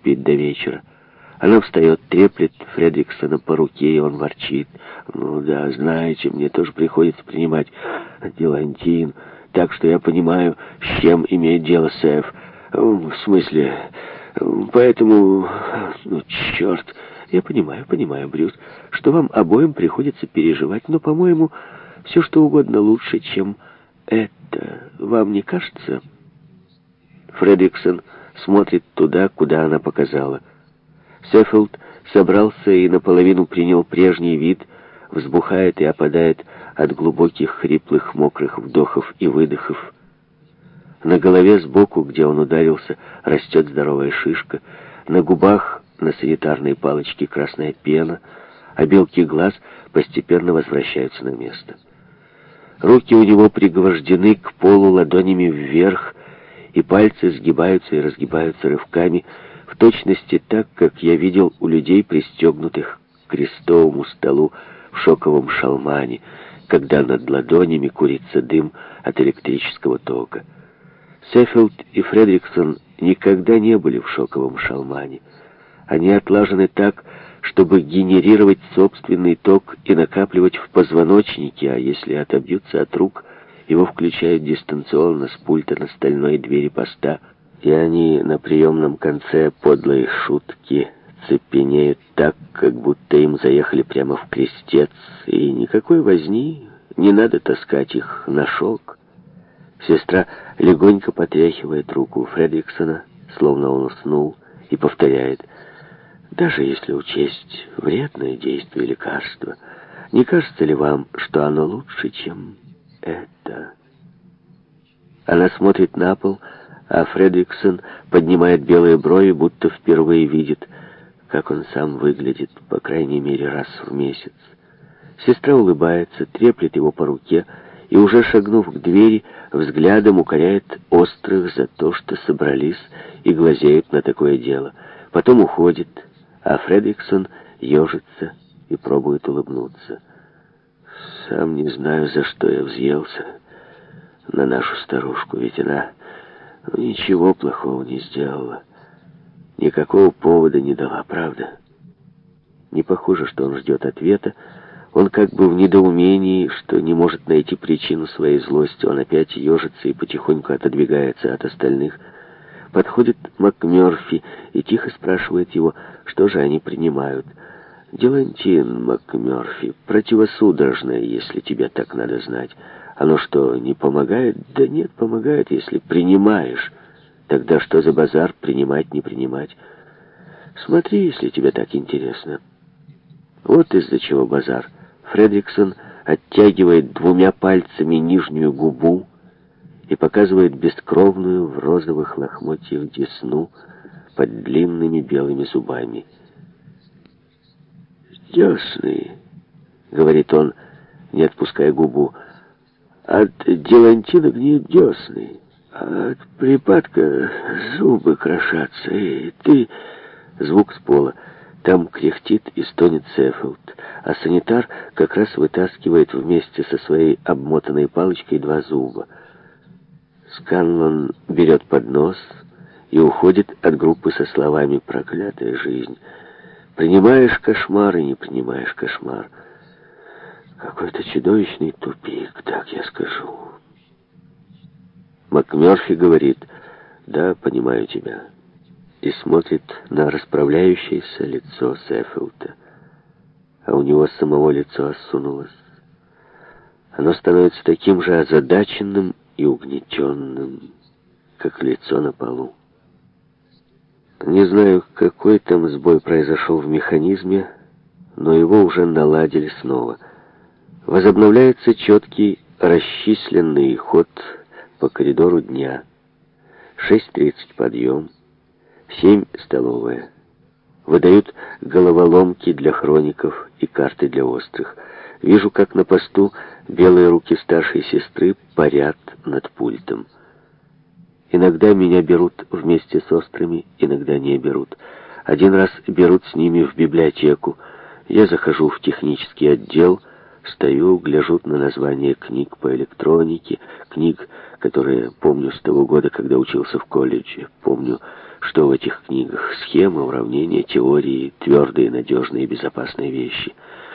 спит до вечера. Она встает, треплет Фредриксона по руке, и он ворчит. «Ну да, знаете, мне тоже приходится принимать дилантин, так что я понимаю, с чем имеет дело Сэф. В смысле, поэтому... Ну, черт!» «Я понимаю, понимаю, Брюс, что вам обоим приходится переживать, но, по-моему, все что угодно лучше, чем это. Вам не кажется?» Фредриксон смотрит туда, куда она показала. Сеффилд собрался и наполовину принял прежний вид, взбухает и опадает от глубоких, хриплых, мокрых вдохов и выдохов. На голове сбоку, где он ударился, растет здоровая шишка, на губах на санитарной палочке красная пена, а белки глаз постепенно возвращаются на место. Руки у него пригвождены к полу ладонями вверх, и пальцы сгибаются и разгибаются рывками, в точности так, как я видел у людей, пристегнутых к крестовому столу в шоковом шалмане, когда над ладонями курится дым от электрического тока. Сеффилд и Фредриксон никогда не были в шоковом шалмане. Они отлажены так, чтобы генерировать собственный ток и накапливать в позвоночнике, а если отобьются от рук – его включают дистанционно с пульта на стальной двери поста, и они на приемном конце подлые шутки цепенеют так, как будто им заехали прямо в крестец, и никакой возни, не надо таскать их на шелк. Сестра легонько потряхивает руку Фредриксона, словно он уснул, и повторяет, «Даже если учесть вредное действие лекарства, не кажется ли вам, что оно лучше, чем...» это? Она смотрит на пол, а Фредриксон поднимает белые брови, будто впервые видит, как он сам выглядит, по крайней мере, раз в месяц. Сестра улыбается, треплет его по руке и, уже шагнув к двери, взглядом укоряет острых за то, что собрались и глазеют на такое дело. Потом уходит, а Фредриксон ежится и пробует улыбнуться. Сам не знаю, за что я взъелся на нашу старушку, ведь она ничего плохого не сделала. Никакого повода не дала, правда? Не похоже, что он ждет ответа. Он как бы в недоумении, что не может найти причину своей злости. Он опять ежится и потихоньку отодвигается от остальных. Подходит МакМерфи и тихо спрашивает его, что же они принимают. Делантин МакМёрфи, противосудорожное, если тебе так надо знать. Оно что, не помогает? Да нет, помогает, если принимаешь. Тогда что за базар принимать, не принимать? Смотри, если тебе так интересно. Вот из-за чего базар. Фредриксон оттягивает двумя пальцами нижнюю губу и показывает бескровную в розовых лохмотьях десну под длинными белыми зубами — десны, — говорит он, не отпуская губу, — от делантина гниют десны, а от припадка зубы крошатся, и ты... Звук с пола. Там кряхтит и стонет Сеффилд, а санитар как раз вытаскивает вместе со своей обмотанной палочкой два зуба. Сканлон берет поднос и уходит от группы со словами «Проклятая жизнь!» Принимаешь кошмар и не принимаешь кошмар. Какой-то чудовищный тупик, так я скажу. МакМёрфи говорит, да, понимаю тебя. И смотрит на расправляющееся лицо Сэффилда. А у него самого лицо осунулось. Оно становится таким же озадаченным и угнетенным, как лицо на полу. Не знаю, какой там сбой произошел в механизме, но его уже наладили снова. Возобновляется четкий расчисленный ход по коридору дня. 6.30 подъем, 7 столовая. Выдают головоломки для хроников и карты для острых. Вижу, как на посту белые руки старшей сестры парят над пультом. Иногда меня берут вместе с острыми, иногда не берут. Один раз берут с ними в библиотеку. Я захожу в технический отдел, стою, гляжу на название книг по электронике, книг, которые помню с того года, когда учился в колледже. Помню, что в этих книгах схемы, уравнения, теории, твердые, надежные безопасные вещи.